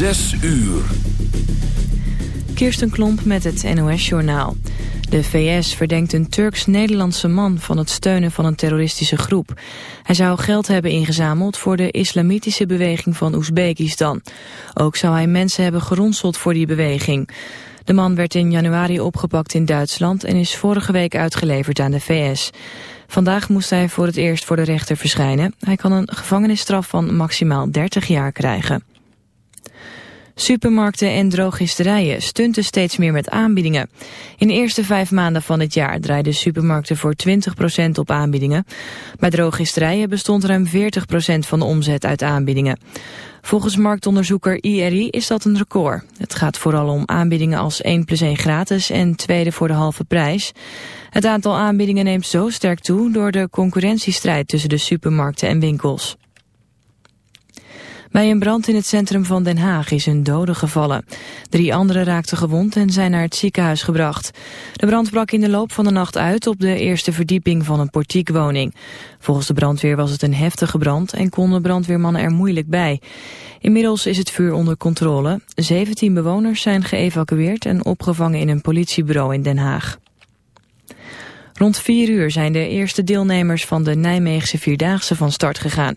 Zes uur. Kirsten Klomp met het NOS-journaal. De VS verdenkt een Turks-Nederlandse man van het steunen van een terroristische groep. Hij zou geld hebben ingezameld voor de islamitische beweging van Oezbekistan. Ook zou hij mensen hebben geronseld voor die beweging. De man werd in januari opgepakt in Duitsland en is vorige week uitgeleverd aan de VS. Vandaag moest hij voor het eerst voor de rechter verschijnen. Hij kan een gevangenisstraf van maximaal 30 jaar krijgen. Supermarkten en drogisterijen stunten steeds meer met aanbiedingen. In de eerste vijf maanden van het jaar draaiden supermarkten voor 20% op aanbiedingen. Bij drogisterijen bestond ruim 40% van de omzet uit aanbiedingen. Volgens marktonderzoeker IRI is dat een record. Het gaat vooral om aanbiedingen als 1 plus 1 gratis en tweede voor de halve prijs. Het aantal aanbiedingen neemt zo sterk toe door de concurrentiestrijd tussen de supermarkten en winkels. Bij een brand in het centrum van Den Haag is een dode gevallen. Drie anderen raakten gewond en zijn naar het ziekenhuis gebracht. De brand brak in de loop van de nacht uit op de eerste verdieping van een portiekwoning. Volgens de brandweer was het een heftige brand en konden brandweermannen er moeilijk bij. Inmiddels is het vuur onder controle. 17 bewoners zijn geëvacueerd en opgevangen in een politiebureau in Den Haag. Rond 4 uur zijn de eerste deelnemers van de Nijmeegse Vierdaagse van start gegaan.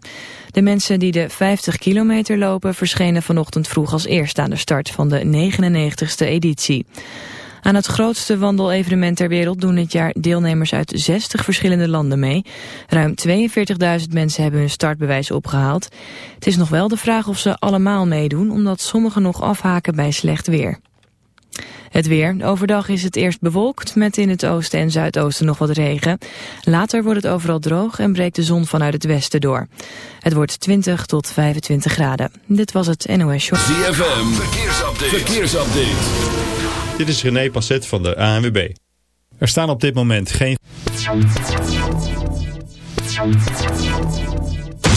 De mensen die de 50 kilometer lopen verschenen vanochtend vroeg als eerste aan de start van de 99ste editie. Aan het grootste wandelevenement ter wereld doen dit jaar deelnemers uit 60 verschillende landen mee. Ruim 42.000 mensen hebben hun startbewijs opgehaald. Het is nog wel de vraag of ze allemaal meedoen, omdat sommigen nog afhaken bij slecht weer. Het weer. Overdag is het eerst bewolkt met in het oosten en zuidoosten nog wat regen. Later wordt het overal droog en breekt de zon vanuit het westen door. Het wordt 20 tot 25 graden. Dit was het NOS Show. ZFM. Verkeersupdate. Verkeersupdate. Dit is René Passet van de ANWB. Er staan op dit moment geen...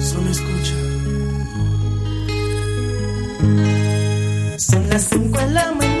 Solo escucha. Son las 5 de la mañana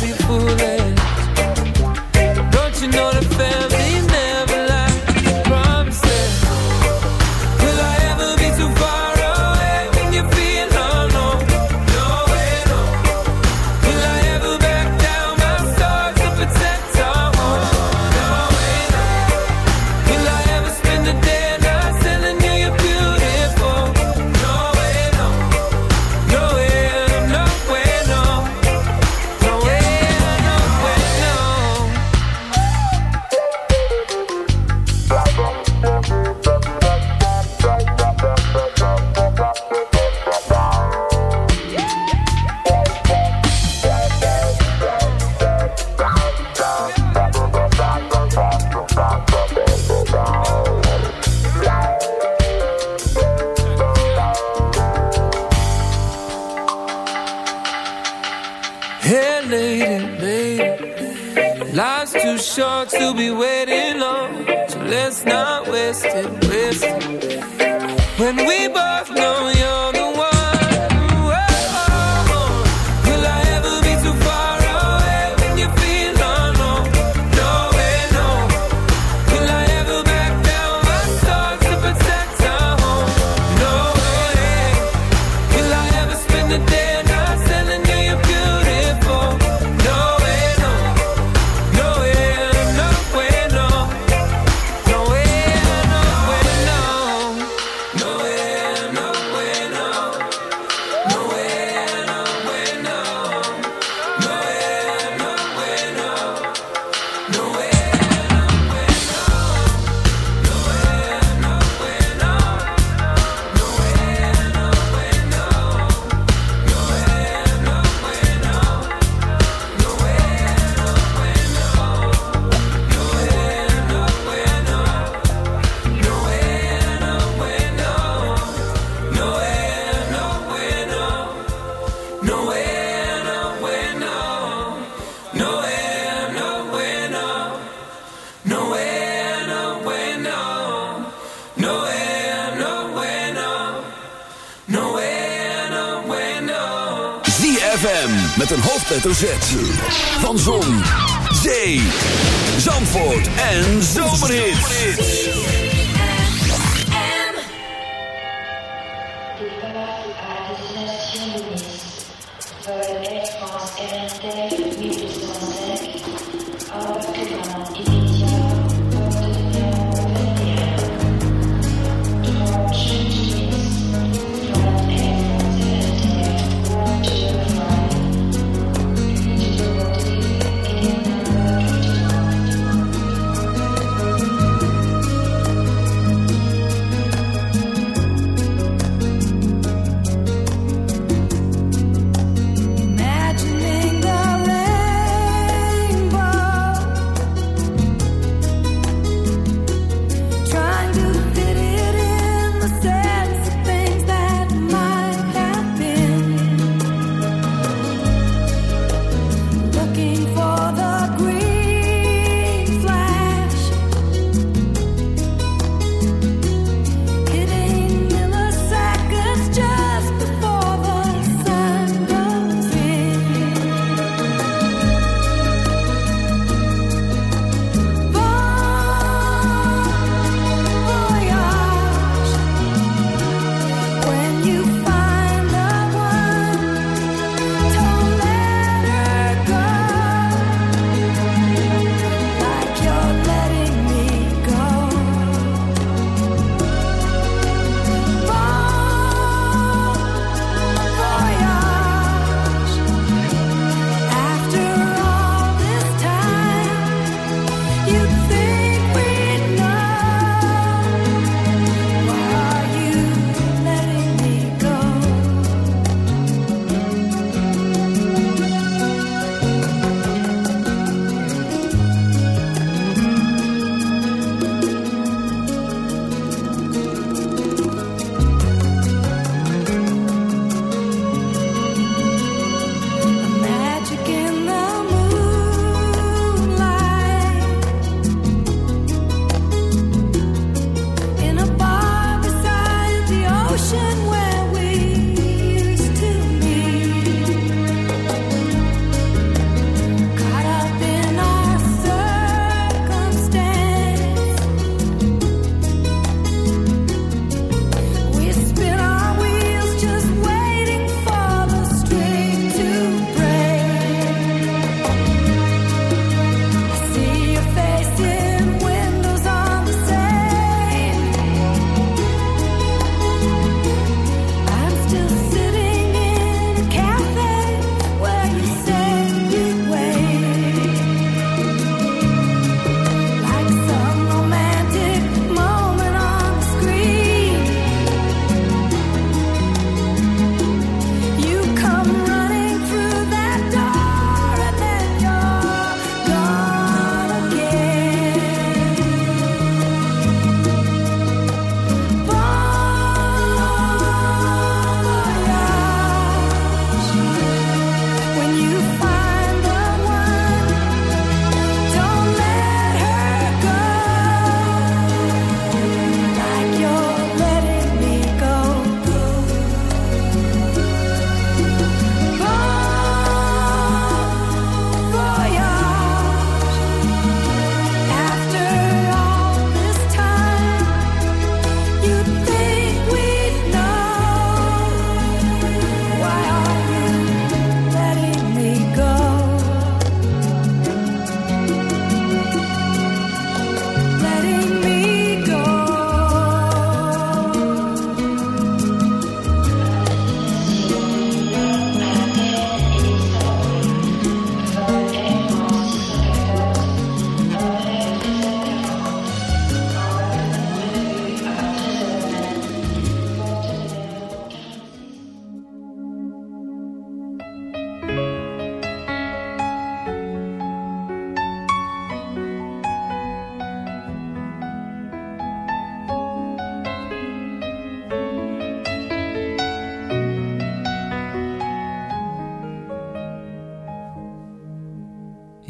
be foolish. Hoofdletter Z.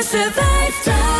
De zomerse 50.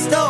Stop.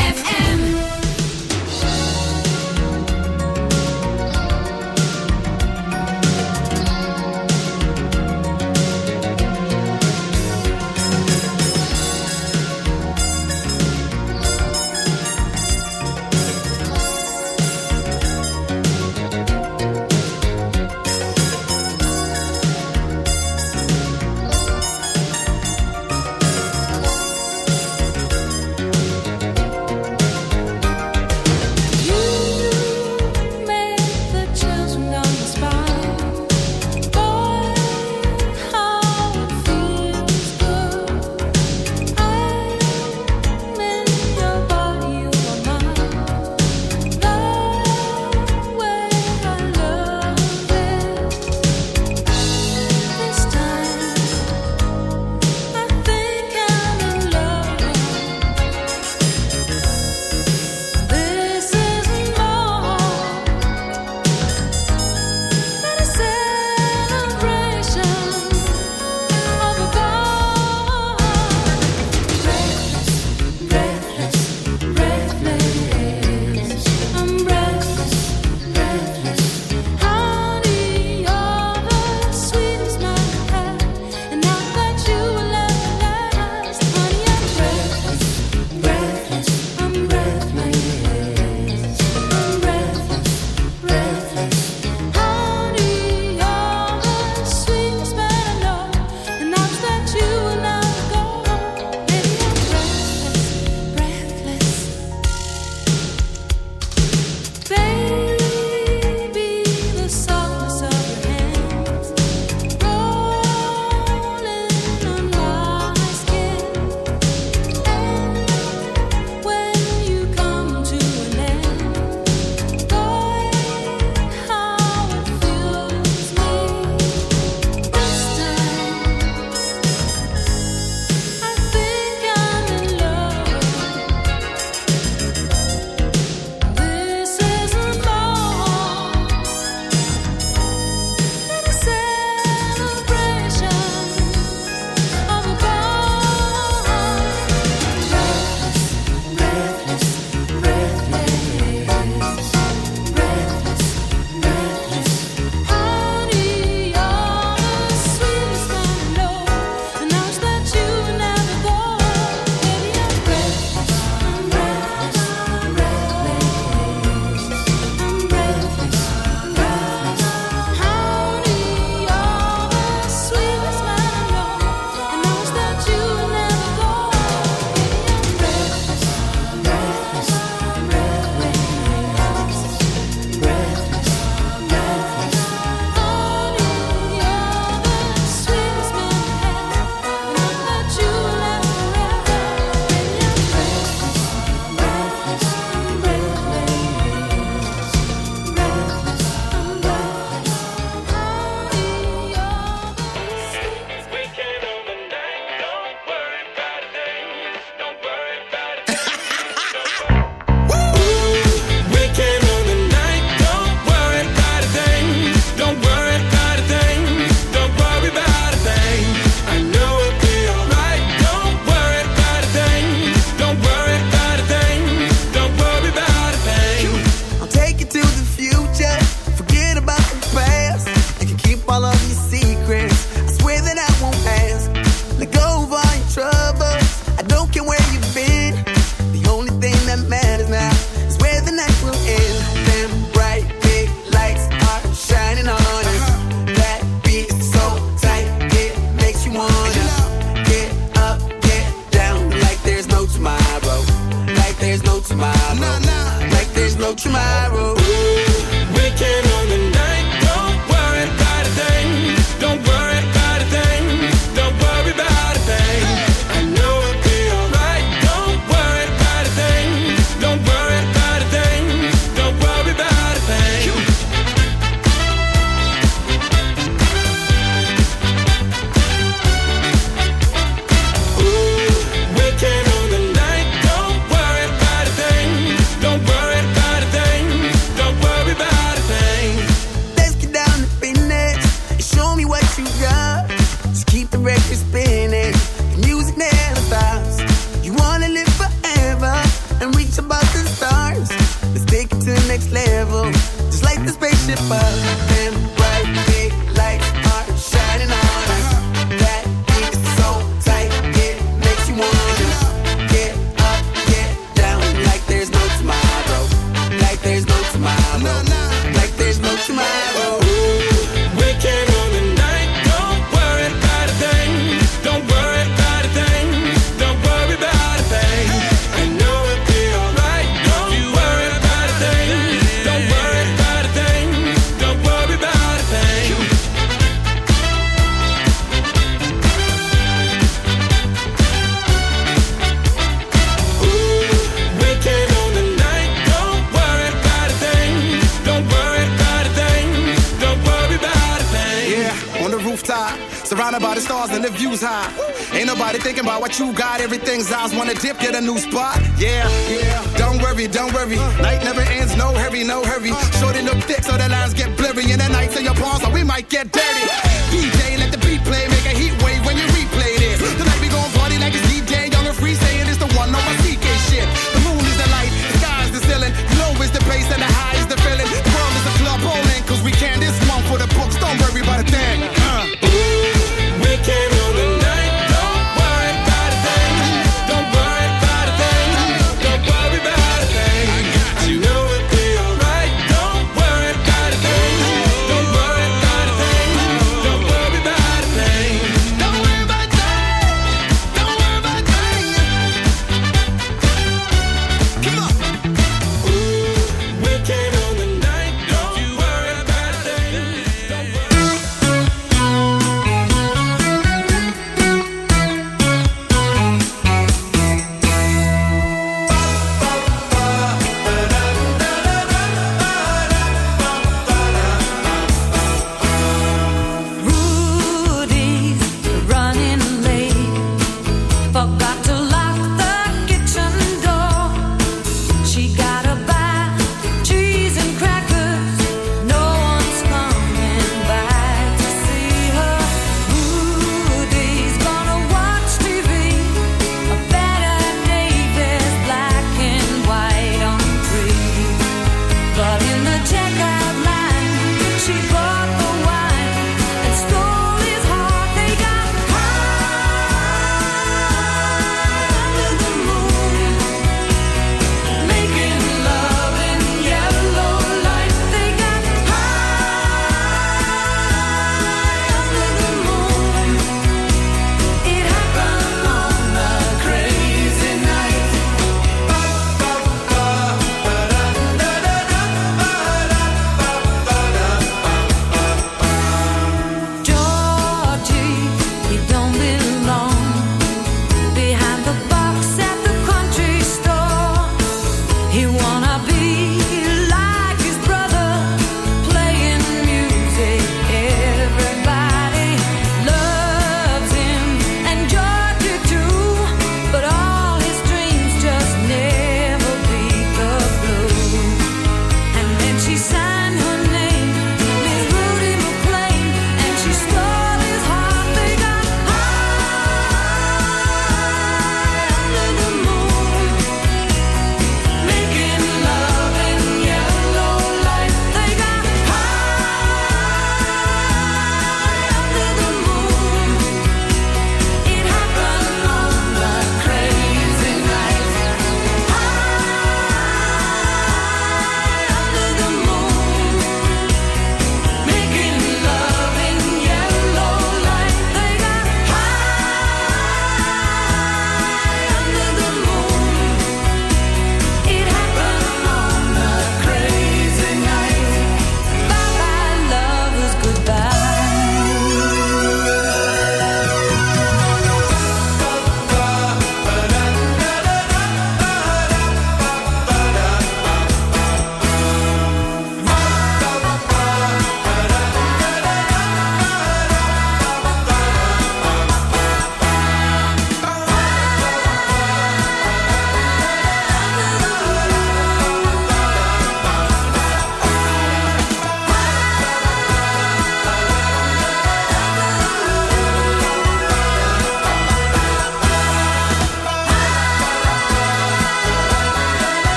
escapar